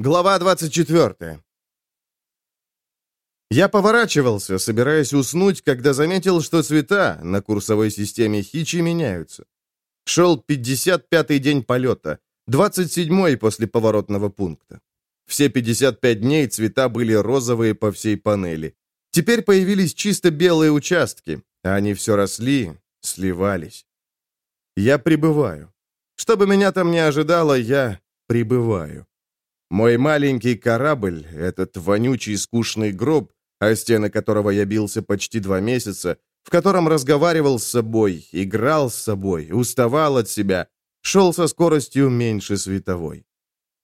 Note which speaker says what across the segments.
Speaker 1: Глава 24. Я поворачивался, собираясь уснуть, когда заметил, что цвета на курсовой системе Хичи меняются. Шел 55-й день полета, 27-й после поворотного пункта. Все 55 дней цвета были розовые по всей панели. Теперь появились чисто белые участки, а они все росли, сливались. Я прибываю. Что бы меня там ни ожидало, я прибываю. Мой маленький корабль, этот вонючий скучный гроб, о стены которого я бился почти два месяца, в котором разговаривал с собой, играл с собой, уставал от себя, шел со скоростью меньше световой.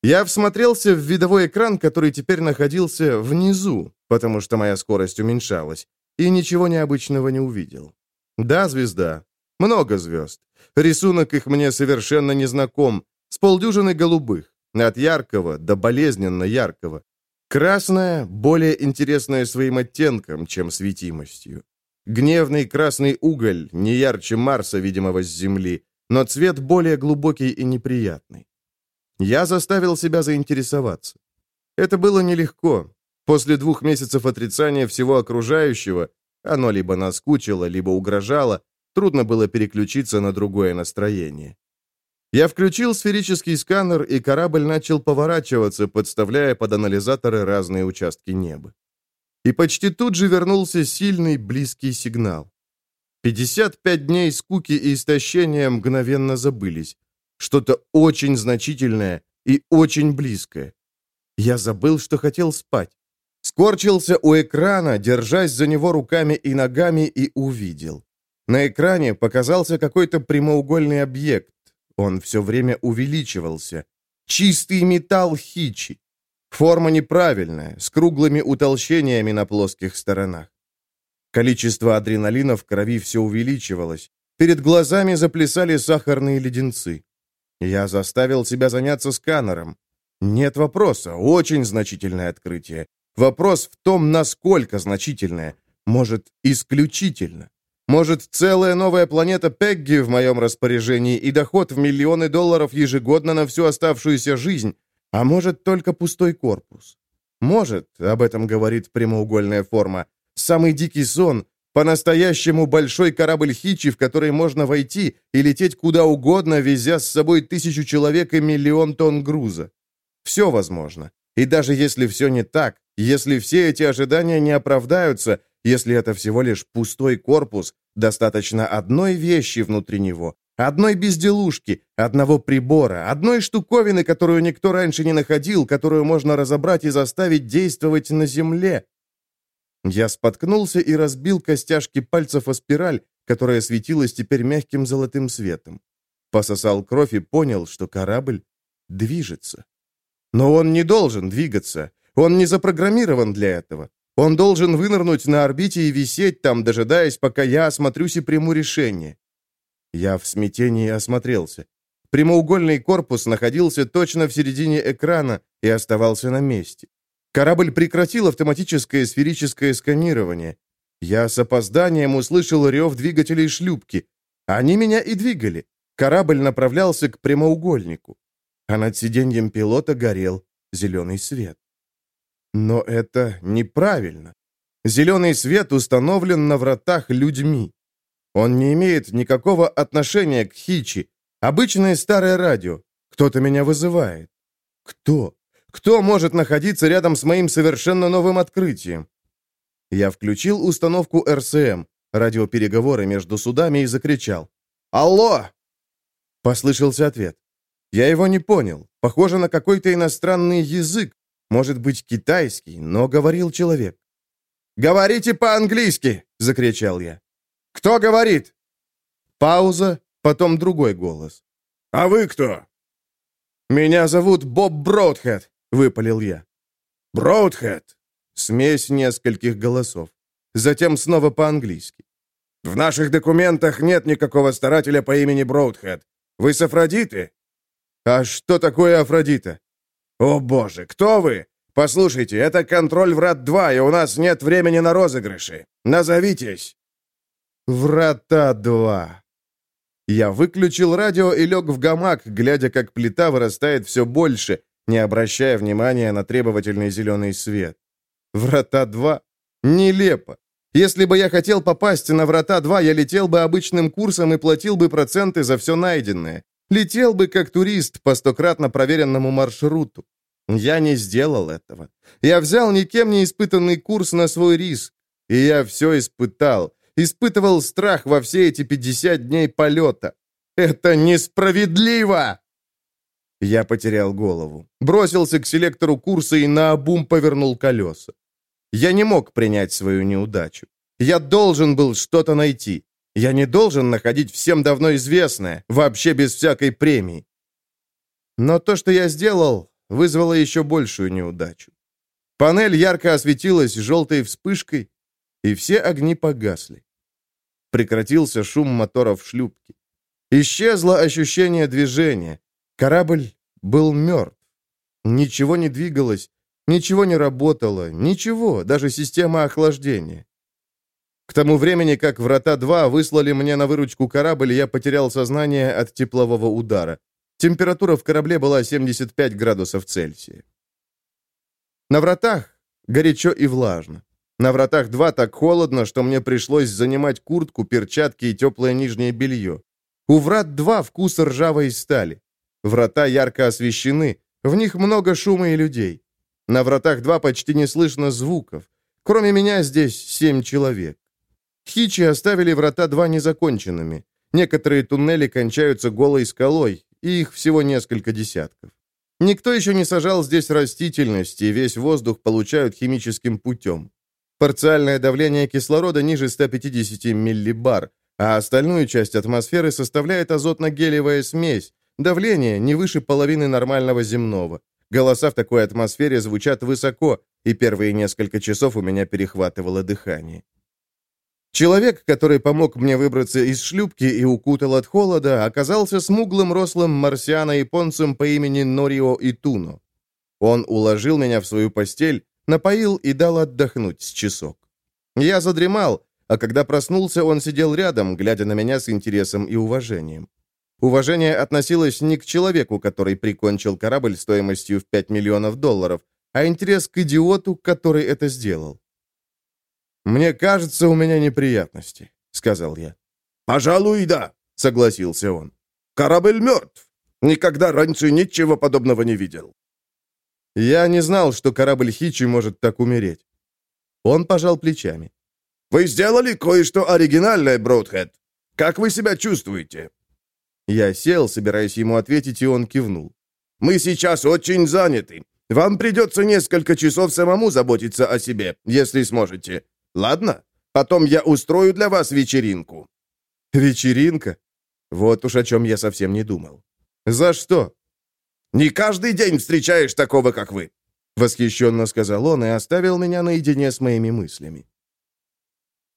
Speaker 1: Я всмотрелся в видовой экран, который теперь находился внизу, потому что моя скорость уменьшалась, и ничего необычного не увидел. Да, звезда. Много звезд. Рисунок их мне совершенно не знаком, с полдюжины голубых. От яркого до болезненно яркого. Красное более интересное своим оттенком, чем светимостью. Гневный красный уголь, не ярче Марса, видимого с Земли, но цвет более глубокий и неприятный. Я заставил себя заинтересоваться. Это было нелегко. После двух месяцев отрицания всего окружающего, оно либо наскучило, либо угрожало, трудно было переключиться на другое настроение. Я включил сферический сканер, и корабль начал поворачиваться, подставляя под анализаторы разные участки неба. И почти тут же вернулся сильный близкий сигнал. 55 дней скуки и истощения мгновенно забылись. Что-то очень значительное и очень близкое. Я забыл, что хотел спать. Скорчился у экрана, держась за него руками и ногами, и увидел. На экране показался какой-то прямоугольный объект, он все время увеличивался. Чистый металл хичи. Форма неправильная, с круглыми утолщениями на плоских сторонах. Количество адреналина в крови все увеличивалось. Перед глазами заплясали сахарные леденцы. Я заставил себя заняться сканером. Нет вопроса, очень значительное открытие. Вопрос в том, насколько значительное. Может, исключительно. Может, целая новая планета Пегги в моем распоряжении и доход в миллионы долларов ежегодно на всю оставшуюся жизнь, а может, только пустой корпус. Может, об этом говорит прямоугольная форма, самый дикий сон, по-настоящему большой корабль Хичи, в который можно войти и лететь куда угодно, везя с собой тысячу человек и миллион тонн груза. Все возможно. И даже если все не так, если все эти ожидания не оправдаются, если это всего лишь пустой корпус, достаточно одной вещи внутри него, одной безделушки, одного прибора, одной штуковины, которую никто раньше не находил, которую можно разобрать и заставить действовать на Земле. Я споткнулся и разбил костяшки пальцев о спираль, которая светилась теперь мягким золотым светом. Пососал кровь и понял, что корабль движется. Но он не должен двигаться. Он не запрограммирован для этого. Он должен вынырнуть на орбите и висеть там, дожидаясь, пока я осмотрюсь и приму решение. Я в смятении осмотрелся. Прямоугольный корпус находился точно в середине экрана и оставался на месте. Корабль прекратил автоматическое сферическое сканирование. Я с опозданием услышал рев двигателей шлюпки. Они меня и двигали. Корабль направлялся к прямоугольнику. А над сиденьем пилота горел зеленый свет. Но это неправильно. Зеленый свет установлен на вратах людьми. Он не имеет никакого отношения к Хичи. Обычное старое радио. Кто-то меня вызывает. Кто? Кто может находиться рядом с моим совершенно новым открытием? Я включил установку РСМ, радиопереговоры между судами, и закричал. «Алло!» Послышался ответ. Я его не понял. Похоже на какой-то иностранный язык, может быть, китайский, но говорил человек. «Говорите по-английски!» — закричал я. «Кто говорит?» Пауза, потом другой голос. «А вы кто?» «Меня зовут Боб Броудхед», — выпалил я. «Броудхед?» Смесь нескольких голосов. Затем снова по-английски. «В наших документах нет никакого старателя по имени Броудхед. Вы с Афродиты?» «А что такое Афродита?» «О боже, кто вы? Послушайте, это контроль Врат-2, и у нас нет времени на розыгрыши. Назовитесь!» «Врата-2». Я выключил радио и лег в гамак, глядя, как плита вырастает все больше, не обращая внимания на требовательный зеленый свет. Врата 2? Нелепо. Если бы я хотел попасть на Врата 2, я летел бы обычным курсом и платил бы проценты за все найденное. Летел бы как турист по стократно проверенному маршруту. Я не сделал этого. Я взял никем не испытанный курс на свой риск. И я все испытал. Испытывал страх во все эти 50 дней полета. Это несправедливо! Я потерял голову. Бросился к селектору курса и наобум повернул колеса. Я не мог принять свою неудачу. Я должен был что-то найти. Я не должен находить всем давно известное, вообще без всякой премии. Но то, что я сделал, вызвало еще большую неудачу. Панель ярко осветилась желтой вспышкой, и все огни погасли. Прекратился шум моторов шлюпки. Исчезло ощущение движения. Корабль был мертв. Ничего не двигалось, ничего не работало, ничего, даже система охлаждения. К тому времени, как «Врата-2» выслали мне на выручку корабль, я потерял сознание от теплового удара. Температура в корабле была 75 градусов Цельсия. На «Вратах» горячо и влажно. На «Вратах-2» так холодно, что мне пришлось занимать куртку, перчатки и теплое нижнее белье. У «Врат-2» вкус ржавой стали. Врата ярко освещены, в них много шума и людей. На «Вратах-2» почти не слышно звуков. Кроме меня здесь семь человек. Хичи оставили врата два незаконченными. Некоторые туннели кончаются голой скалой, и их всего несколько десятков. Никто еще не сажал здесь растительность, и весь воздух получают химическим путем. Парциальное давление кислорода ниже 150 миллибар, а остальную часть атмосферы составляет азотно-гелевая смесь, давление не выше половины нормального земного. Голоса в такой атмосфере звучат высоко, и первые несколько часов у меня перехватывало дыхание. Человек, который помог мне выбраться из шлюпки и укутал от холода, оказался смуглым рослым марсиано-японцем по имени Норио Итуно. Он уложил меня в свою постель, напоил и дал отдохнуть с часок. Я задремал, а когда проснулся, он сидел рядом, глядя на меня с интересом и уважением. Уважение относилось не к человеку, который прикончил корабль стоимостью в 5 миллионов долларов, а интерес к идиоту, который это сделал. «Мне кажется, у меня неприятности», — сказал я.
Speaker 2: «Пожалуй, да», — согласился он. «Корабль мертв. Никогда раньше ничего подобного не видел».
Speaker 1: Я не знал, что корабль Хичи может так умереть. Он пожал плечами.
Speaker 2: «Вы сделали кое-что оригинальное, Бродхед. Как вы себя чувствуете?»
Speaker 1: Я сел, собираясь ему ответить, и он кивнул.
Speaker 2: «Мы сейчас очень заняты. Вам придется несколько часов самому заботиться о себе, если сможете. Ладно? Потом я устрою для вас вечеринку».
Speaker 1: «Вечеринка? Вот уж о чем я совсем не думал. За что?»
Speaker 2: «Не каждый день встречаешь такого, как вы», —
Speaker 1: восхищенно сказал он и оставил меня наедине с моими мыслями.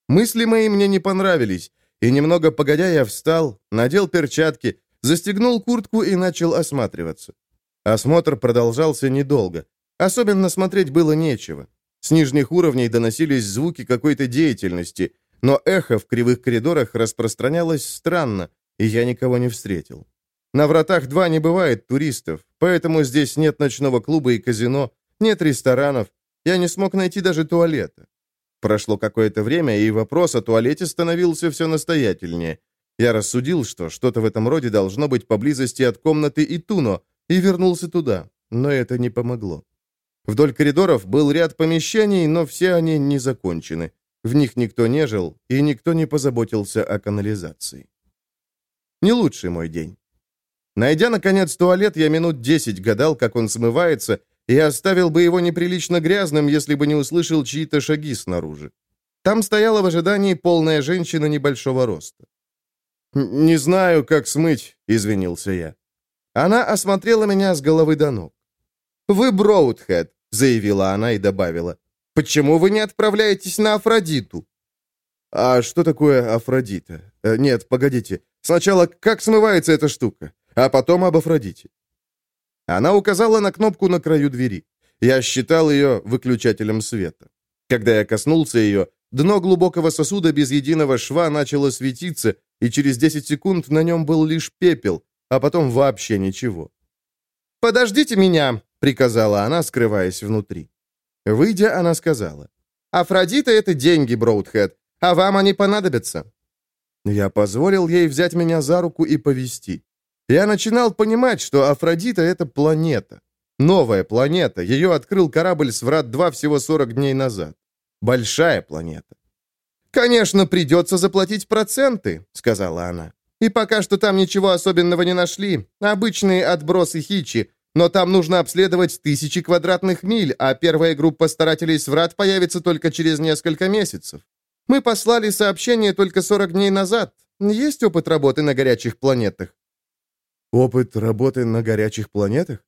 Speaker 1: Мысли мои мне не понравились, и немного погодя я встал, надел перчатки, застегнул куртку и начал осматриваться. Осмотр продолжался недолго. Особенно смотреть было нечего. С нижних уровней доносились звуки какой-то деятельности, но эхо в кривых коридорах распространялось странно, и я никого не встретил. На вратах 2 не бывает туристов, поэтому здесь нет ночного клуба и казино, нет ресторанов. Я не смог найти даже туалета. Прошло какое-то время, и вопрос о туалете становился все настоятельнее. Я рассудил, что что-то в этом роде должно быть поблизости от комнаты Итуно, и вернулся туда, но это не помогло. Вдоль коридоров был ряд помещений, но все они не закончены. В них никто не жил, и никто не позаботился о канализации. Не лучший мой день. Найдя, наконец, туалет, я минут десять гадал, как он смывается, и оставил бы его неприлично грязным, если бы не услышал чьи-то шаги снаружи. Там стояла в ожидании полная женщина небольшого роста. «Не знаю, как смыть», — извинился я. Она осмотрела меня с головы до ног. «Вы Броудхед заявила она и добавила. «Почему вы не отправляетесь на Афродиту?» «А что такое Афродита? Э, нет, погодите. Сначала, как смывается эта штука, а потом об Афродите». Она указала на кнопку на краю двери. Я считал ее выключателем света. Когда я коснулся ее, дно глубокого сосуда без единого шва начало светиться, и через 10 секунд на нем был лишь пепел, а потом вообще ничего. «Подождите меня!» — приказала она, скрываясь внутри. Выйдя, она сказала. «Афродита — это деньги, Броудхед, а вам они понадобятся». Я позволил ей взять меня за руку и повести. Я начинал понимать, что Афродита — это планета. Новая планета. Ее открыл корабль с Врат-2 всего 40 дней назад. Большая планета. «Конечно, придется заплатить проценты», — сказала она. «И пока что там ничего особенного не нашли. Обычные отбросы хичи. Но там нужно обследовать тысячи квадратных миль, а первая группа старателей с врат появится только через несколько месяцев. Мы послали сообщение только 40 дней назад. Есть опыт работы на горячих планетах?»
Speaker 2: «Опыт работы на горячих планетах?»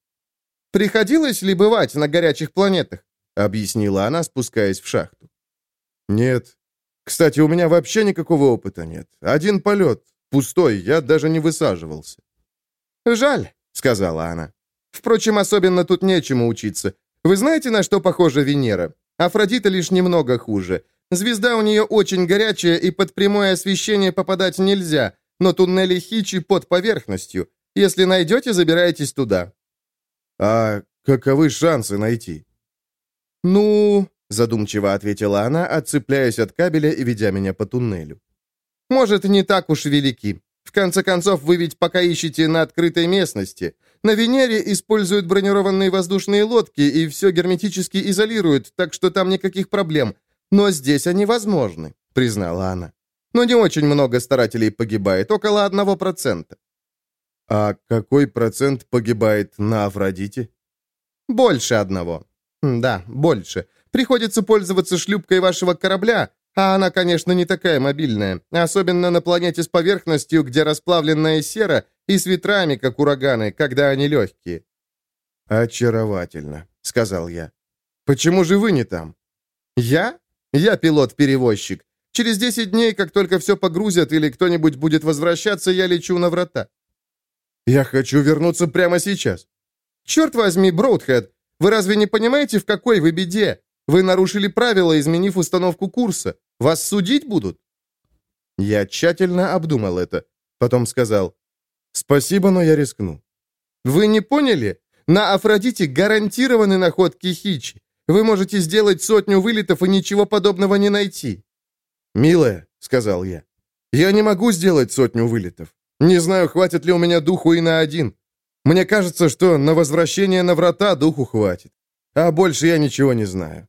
Speaker 1: «Приходилось ли бывать на горячих планетах?» — объяснила она, спускаясь в шахту.
Speaker 2: «Нет. Кстати, у меня вообще никакого опыта нет. Один полет. Пустой, я даже не высаживался».
Speaker 1: «Жаль», — сказала она. «Впрочем, особенно тут нечему учиться. Вы знаете, на что похожа Венера? Афродита лишь немного хуже. Звезда у нее очень горячая, и под прямое освещение попадать нельзя, но туннели Хичи под поверхностью. Если найдете, забирайтесь туда».
Speaker 2: «А каковы шансы найти?»
Speaker 1: «Ну...» — задумчиво ответила она, отцепляясь от кабеля и ведя меня по туннелю. «Может, не так уж велики. В конце концов, вы ведь пока ищете на открытой местности. На Венере используют бронированные воздушные лодки и все герметически изолируют, так что там никаких проблем. Но здесь они возможны», — признала она. «Но не очень много старателей погибает, около одного процента».
Speaker 2: «А какой процент погибает на Афродите?»
Speaker 1: «Больше одного. Да, больше. Приходится пользоваться шлюпкой вашего корабля, а она, конечно, не такая мобильная, особенно на планете с поверхностью, где расплавленная сера и с ветрами, как ураганы, когда они легкие».
Speaker 2: «Очаровательно», — сказал я. «Почему же вы не там?»
Speaker 1: «Я? Я пилот-перевозчик. Через 10 дней, как только все погрузят или кто-нибудь будет возвращаться, я лечу на врата».
Speaker 2: «Я хочу вернуться прямо сейчас».
Speaker 1: «Черт возьми, Броудхед, вы разве не понимаете, в какой вы беде? Вы нарушили правила, изменив установку курса. Вас судить будут?» Я тщательно обдумал это. Потом сказал, «Спасибо, но я рискну». «Вы не поняли? На Афродите гарантированы находки Хичи. Вы можете сделать сотню вылетов и ничего подобного не найти».
Speaker 2: «Милая», — сказал я, — «я не могу сделать сотню вылетов. Не знаю, хватит ли у меня духу и на один. Мне кажется, что на возвращение на врата духу хватит. А больше я ничего не знаю.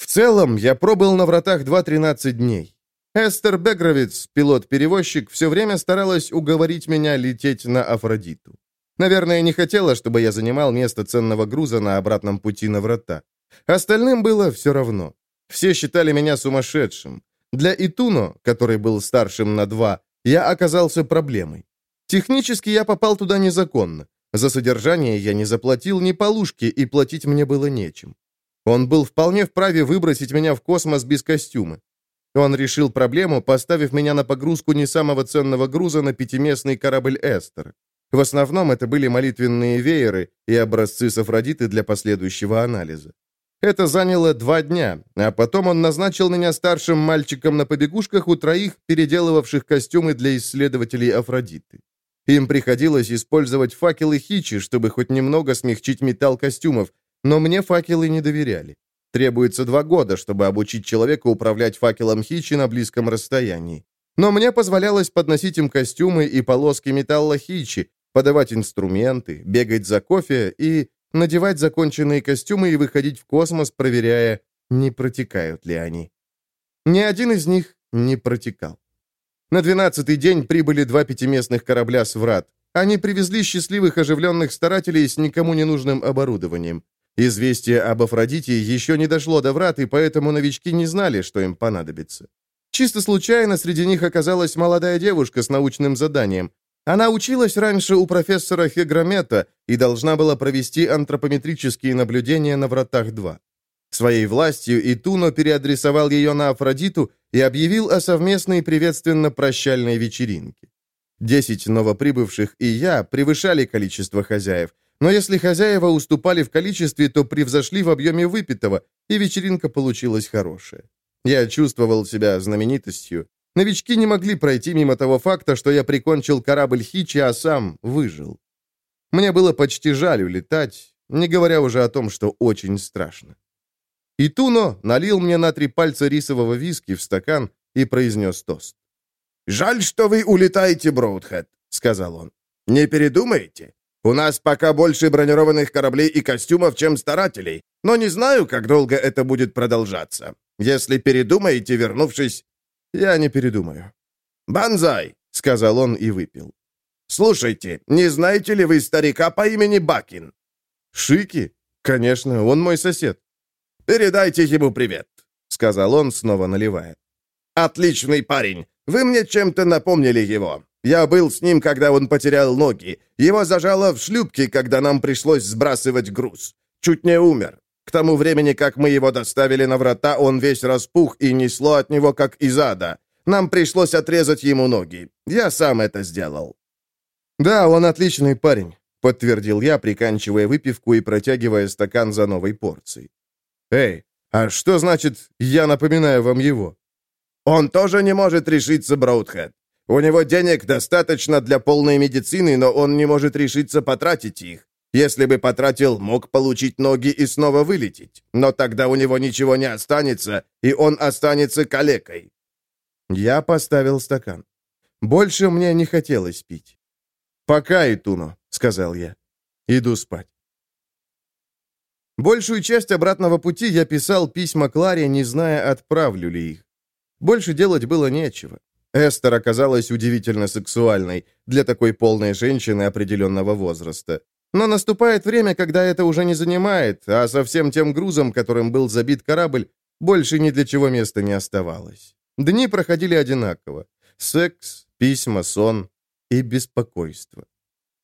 Speaker 2: В целом, я пробыл на вратах 2-13 дней. Эстер Бегровиц, пилот-перевозчик, все время старалась уговорить меня лететь на Афродиту. Наверное, не хотела, чтобы я занимал место ценного груза на обратном пути на врата. Остальным было все равно. Все считали меня сумасшедшим. Для Итуно, который был старшим на два, я оказался проблемой. Технически я попал туда незаконно. За содержание я не заплатил ни полушки, и платить мне было нечем. Он был вполне вправе выбросить меня в космос без костюма. Он решил проблему, поставив меня на погрузку не самого ценного груза на пятиместный корабль «Эстер». В основном это были молитвенные вееры и образцы с Афродиты для последующего анализа. Это заняло два дня, а потом он назначил меня старшим мальчиком на побегушках у троих, переделывавших костюмы для исследователей Афродиты. Им приходилось использовать факелы Хичи, чтобы хоть немного смягчить металл костюмов, но мне факелы не доверяли. Требуется два года, чтобы обучить человека управлять факелом Хичи на близком расстоянии. Но мне позволялось подносить им костюмы и полоски металла Хичи, подавать инструменты, бегать за кофе и надевать законченные костюмы и выходить в космос, проверяя, не протекают ли они. Ни один из них не протекал. На двенадцатый день прибыли два пятиместных корабля с врат. Они привезли счастливых оживленных старателей с никому не нужным оборудованием. Известие об Афродите еще не дошло до врат, и поэтому новички не знали, что им понадобится. Чисто случайно среди них оказалась молодая девушка с научным заданием. Она училась раньше у профессора Хегромета и должна была провести антропометрические наблюдения на вратах-2. Своей властью Итуно переадресовал ее на Афродиту и объявил о совместной приветственно-прощальной вечеринке. Десять новоприбывших и я превышали количество хозяев, но если хозяева уступали в количестве, то превзошли в объеме выпитого, и вечеринка получилась хорошая. Я чувствовал себя знаменитостью. Новички не могли пройти мимо того факта, что я прикончил корабль Хичи, а сам выжил.
Speaker 1: Мне было почти жаль улетать, не говоря уже о том, что очень страшно. И Туно налил мне на три пальца рисового виски в стакан и произнес тост.
Speaker 2: «Жаль, что вы улетаете, Броудхед», — сказал он. «Не передумайте. У нас пока больше бронированных кораблей и костюмов, чем старателей, но не знаю, как долго это будет продолжаться. Если передумаете, вернувшись...»
Speaker 1: «Я не передумаю».
Speaker 2: «Банзай», — сказал он и выпил. «Слушайте, не знаете ли вы старика по имени Бакин?»
Speaker 1: «Шики? Конечно, он мой сосед».
Speaker 2: «Передайте ему привет», — сказал он, снова наливая. «Отличный парень. Вы мне чем-то напомнили его. Я был с ним, когда он потерял ноги. Его зажало в шлюпке, когда нам пришлось сбрасывать груз. Чуть не умер. К тому времени, как мы его доставили на врата, он весь распух и несло от него, как из ада. Нам пришлось отрезать ему ноги. Я сам это сделал».
Speaker 1: «Да, он отличный парень», — подтвердил я, приканчивая выпивку и протягивая стакан за новой порцией. «Эй, а что значит «я напоминаю вам его»?»
Speaker 2: «Он тоже не может решиться, Браудхед. У него денег достаточно для полной медицины, но он не может решиться потратить их. Если бы потратил, мог получить ноги и снова вылететь. Но тогда у него ничего не останется, и он останется калекой».
Speaker 1: Я поставил стакан. Больше мне не хотелось пить. «Пока, Итуно», — сказал я. «Иду спать». Большую часть обратного пути я писал письма Кларе, не зная, отправлю ли их. Больше делать было нечего. Эстер оказалась удивительно сексуальной для такой полной женщины определенного возраста. Но наступает время, когда это уже не занимает, а со всем тем грузом, которым был забит корабль, больше ни для чего места не оставалось. Дни проходили одинаково. Секс, письма, сон и беспокойство.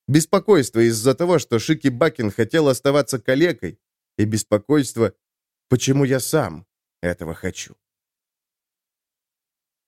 Speaker 1: Беспокойство из-за того, что Шики Бакин хотел оставаться калекой, и беспокойство, почему я сам этого хочу.